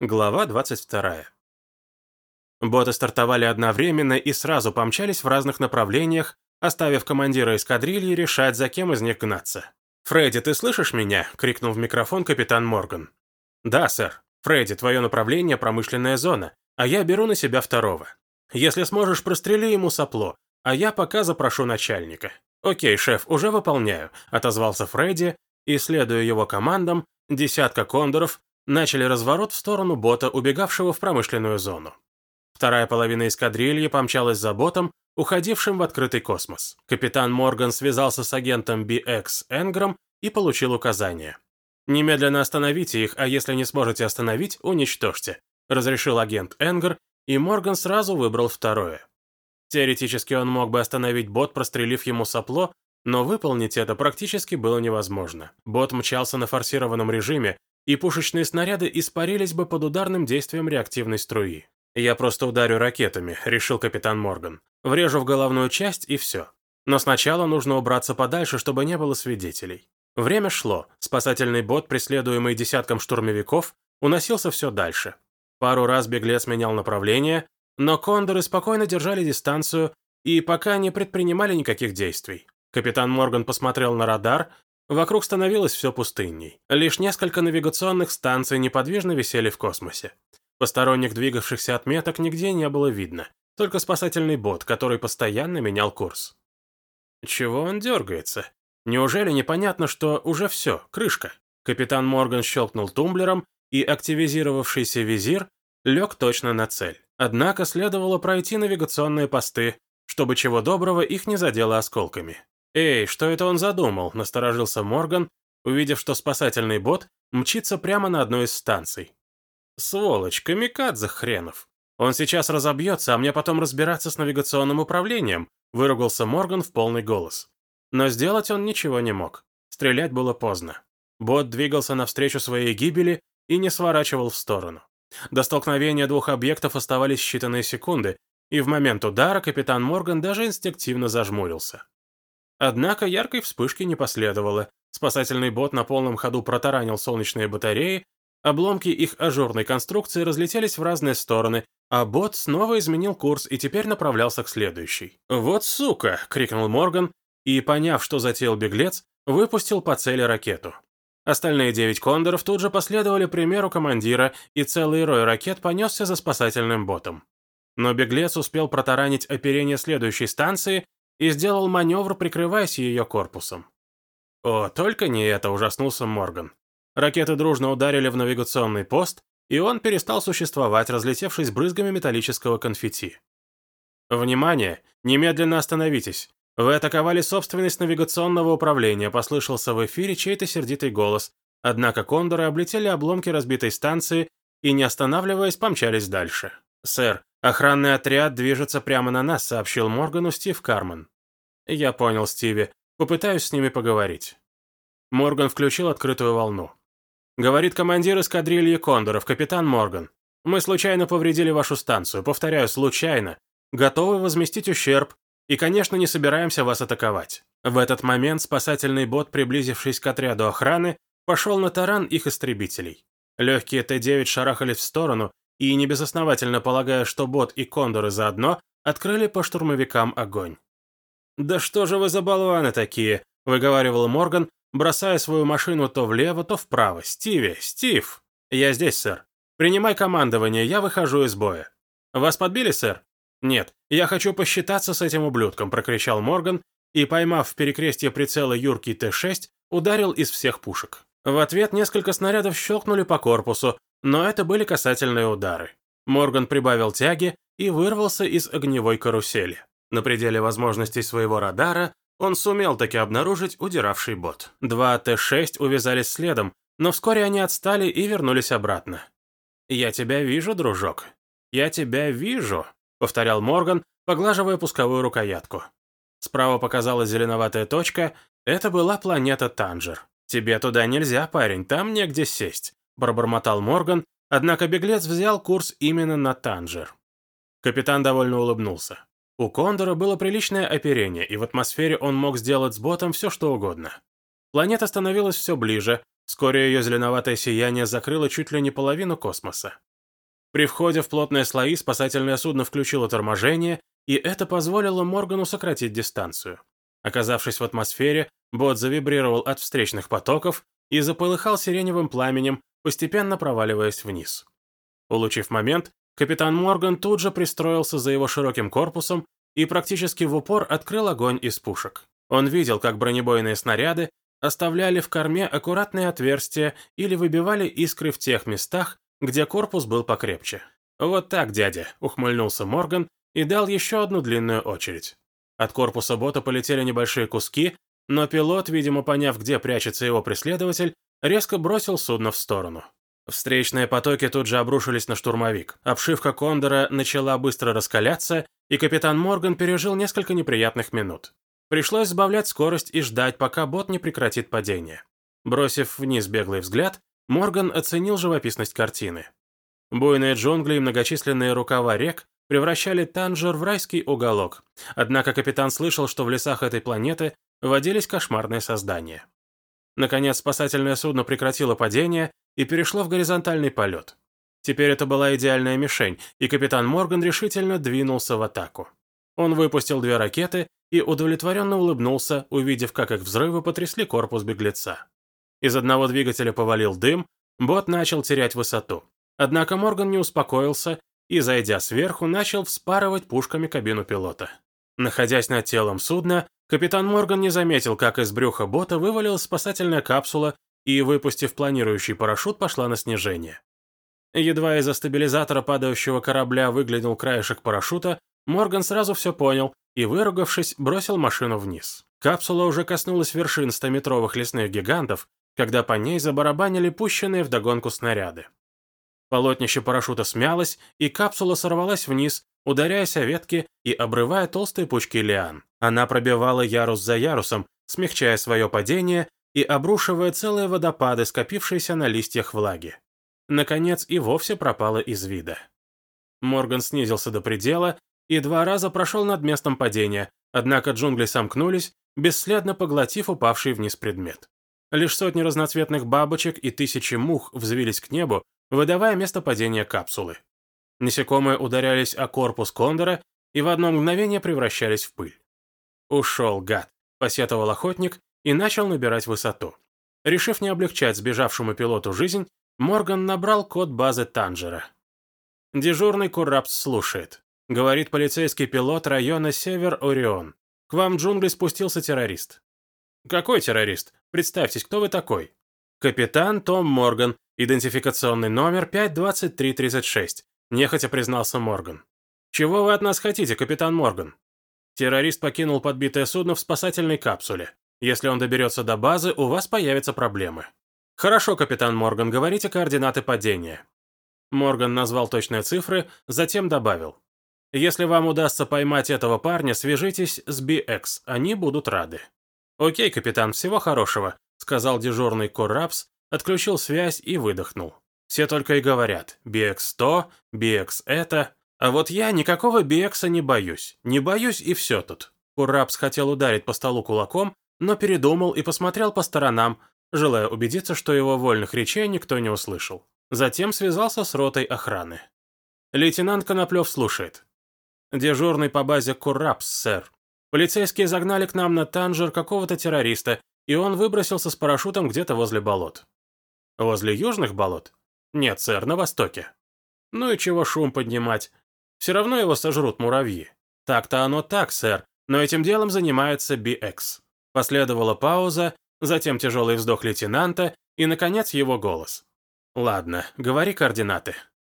Глава 22. Боты стартовали одновременно и сразу помчались в разных направлениях, оставив командира эскадрильи решать, за кем из них гнаться. «Фредди, ты слышишь меня?» — крикнул в микрофон капитан Морган. «Да, сэр. Фредди, твое направление — промышленная зона, а я беру на себя второго. Если сможешь, прострели ему сопло, а я пока запрошу начальника». «Окей, шеф, уже выполняю», — отозвался Фредди, и, следуя его командам, десятка кондоров начали разворот в сторону бота, убегавшего в промышленную зону. Вторая половина эскадрильи помчалась за ботом, уходившим в открытый космос. Капитан Морган связался с агентом BX Энгром и получил указание. «Немедленно остановите их, а если не сможете остановить, уничтожьте», разрешил агент Энгр, и Морган сразу выбрал второе. Теоретически он мог бы остановить бот, прострелив ему сопло, но выполнить это практически было невозможно. Бот мчался на форсированном режиме, и пушечные снаряды испарились бы под ударным действием реактивной струи. «Я просто ударю ракетами», — решил капитан Морган. «Врежу в головную часть и все. Но сначала нужно убраться подальше, чтобы не было свидетелей». Время шло. Спасательный бот, преследуемый десятком штурмовиков, уносился все дальше. Пару раз беглец менял направление, но кондоры спокойно держали дистанцию и пока не предпринимали никаких действий. Капитан Морган посмотрел на радар Вокруг становилось все пустынней. Лишь несколько навигационных станций неподвижно висели в космосе. Посторонних двигавшихся отметок нигде не было видно. Только спасательный бот, который постоянно менял курс. Чего он дергается? Неужели непонятно, что уже все, крышка? Капитан Морган щелкнул тумблером, и активизировавшийся визир лег точно на цель. Однако следовало пройти навигационные посты, чтобы чего доброго их не задело осколками. «Эй, что это он задумал?» – насторожился Морган, увидев, что спасательный бот мчится прямо на одной из станций. «Сволочь, камикадзе хренов! Он сейчас разобьется, а мне потом разбираться с навигационным управлением», – выругался Морган в полный голос. Но сделать он ничего не мог. Стрелять было поздно. Бот двигался навстречу своей гибели и не сворачивал в сторону. До столкновения двух объектов оставались считанные секунды, и в момент удара капитан Морган даже инстинктивно зажмурился. Однако яркой вспышки не последовало. Спасательный бот на полном ходу протаранил солнечные батареи, обломки их ажурной конструкции разлетелись в разные стороны, а бот снова изменил курс и теперь направлялся к следующей. «Вот сука!» — крикнул Морган, и, поняв, что затеял беглец, выпустил по цели ракету. Остальные девять кондоров тут же последовали примеру командира, и целый рой ракет понесся за спасательным ботом. Но беглец успел протаранить оперение следующей станции и сделал маневр, прикрываясь ее корпусом. О, только не это, ужаснулся Морган. Ракеты дружно ударили в навигационный пост, и он перестал существовать, разлетевшись брызгами металлического конфетти. «Внимание! Немедленно остановитесь! Вы атаковали собственность навигационного управления», послышался в эфире чей-то сердитый голос, однако кондоры облетели обломки разбитой станции и, не останавливаясь, помчались дальше. «Сэр, «Охранный отряд движется прямо на нас», — сообщил Моргану Стив Карман. «Я понял, Стиви. Попытаюсь с ними поговорить». Морган включил открытую волну. «Говорит командир эскадрильи Кондоров, капитан Морган. Мы случайно повредили вашу станцию. Повторяю, случайно. Готовы возместить ущерб. И, конечно, не собираемся вас атаковать». В этот момент спасательный бот, приблизившись к отряду охраны, пошел на таран их истребителей. Легкие Т-9 шарахались в сторону, и, небезосновательно полагая, что бот и кондоры заодно, открыли по штурмовикам огонь. «Да что же вы за болваны такие?» – выговаривал Морган, бросая свою машину то влево, то вправо. «Стиви! Стив!» «Я здесь, сэр. Принимай командование, я выхожу из боя». «Вас подбили, сэр?» «Нет, я хочу посчитаться с этим ублюдком», – прокричал Морган и, поймав в перекрестье прицела юркий Т-6, ударил из всех пушек. В ответ несколько снарядов щелкнули по корпусу, но это были касательные удары. Морган прибавил тяги и вырвался из огневой карусели. На пределе возможностей своего радара он сумел таки обнаружить удиравший бот. Два Т-6 увязались следом, но вскоре они отстали и вернулись обратно. «Я тебя вижу, дружок. Я тебя вижу», — повторял Морган, поглаживая пусковую рукоятку. Справа показалась зеленоватая точка, это была планета Танжер. «Тебе туда нельзя, парень, там негде сесть пробормотал Морган, однако беглец взял курс именно на Танжер. Капитан довольно улыбнулся. У Кондора было приличное оперение, и в атмосфере он мог сделать с ботом все, что угодно. Планета становилась все ближе, Вскоре ее зеленоватое сияние закрыло чуть ли не половину космоса. При входе в плотные слои спасательное судно включило торможение, и это позволило Моргану сократить дистанцию. Оказавшись в атмосфере, бот завибрировал от встречных потоков и заполыхал сиреневым пламенем, постепенно проваливаясь вниз. Улучив момент, капитан Морган тут же пристроился за его широким корпусом и практически в упор открыл огонь из пушек. Он видел, как бронебойные снаряды оставляли в корме аккуратные отверстия или выбивали искры в тех местах, где корпус был покрепче. «Вот так, дядя», — ухмыльнулся Морган и дал еще одну длинную очередь. От корпуса бота полетели небольшие куски, но пилот, видимо, поняв, где прячется его преследователь, резко бросил судно в сторону. Встречные потоки тут же обрушились на штурмовик. Обшивка Кондора начала быстро раскаляться, и капитан Морган пережил несколько неприятных минут. Пришлось сбавлять скорость и ждать, пока бот не прекратит падение. Бросив вниз беглый взгляд, Морган оценил живописность картины. Буйные джунгли и многочисленные рукава рек превращали Танжер в райский уголок, однако капитан слышал, что в лесах этой планеты водились кошмарные создания. Наконец, спасательное судно прекратило падение и перешло в горизонтальный полет. Теперь это была идеальная мишень, и капитан Морган решительно двинулся в атаку. Он выпустил две ракеты и удовлетворенно улыбнулся, увидев, как их взрывы потрясли корпус беглеца. Из одного двигателя повалил дым, бот начал терять высоту. Однако Морган не успокоился и, зайдя сверху, начал вспарывать пушками кабину пилота. Находясь над телом судна, капитан Морган не заметил, как из брюха бота вывалилась спасательная капсула и, выпустив планирующий парашют, пошла на снижение. Едва из-за стабилизатора падающего корабля выглянул краешек парашюта, Морган сразу все понял и, выругавшись, бросил машину вниз. Капсула уже коснулась вершин стометровых лесных гигантов, когда по ней забарабанили пущенные вдогонку снаряды. Полотнище парашюта смялось, и капсула сорвалась вниз, ударяясь о ветки и обрывая толстые пучки лиан. Она пробивала ярус за ярусом, смягчая свое падение и обрушивая целые водопады, скопившиеся на листьях влаги. Наконец и вовсе пропала из вида. Морган снизился до предела и два раза прошел над местом падения, однако джунгли сомкнулись, бесследно поглотив упавший вниз предмет. Лишь сотни разноцветных бабочек и тысячи мух взвились к небу, выдавая место падения капсулы. Насекомые ударялись о корпус кондора и в одно мгновение превращались в пыль. «Ушел, гад», — посетовал охотник и начал набирать высоту. Решив не облегчать сбежавшему пилоту жизнь, Морган набрал код базы Танжера. Дежурный Курапс слушает. Говорит полицейский пилот района Север-Орион. К вам в джунгли спустился террорист. «Какой террорист? Представьтесь, кто вы такой?» «Капитан Том Морган, идентификационный номер 52336», нехотя признался Морган. «Чего вы от нас хотите, капитан Морган?» Террорист покинул подбитое судно в спасательной капсуле. Если он доберется до базы, у вас появятся проблемы. «Хорошо, капитан Морган, говорите координаты падения». Морган назвал точные цифры, затем добавил. «Если вам удастся поймать этого парня, свяжитесь с BX, они будут рады». «Окей, капитан, всего хорошего», — сказал дежурный Коррапс, отключил связь и выдохнул. Все только и говорят «BX-100», «BX это». А вот я никакого BX не боюсь. Не боюсь и все тут. Курапс хотел ударить по столу кулаком, но передумал и посмотрел по сторонам, желая убедиться, что его вольных речей никто не услышал. Затем связался с ротой охраны. Лейтенант Коноплев слушает. «Дежурный по базе Курапс, сэр. Полицейские загнали к нам на Танжер какого-то террориста, и он выбросился с парашютом где-то возле болот. Возле южных болот? Нет, сэр, на востоке. Ну и чего шум поднимать? Все равно его сожрут муравьи. Так-то оно так, сэр, но этим делом занимается BX. Последовала пауза, затем тяжелый вздох лейтенанта и, наконец, его голос. «Ладно, говори координаты».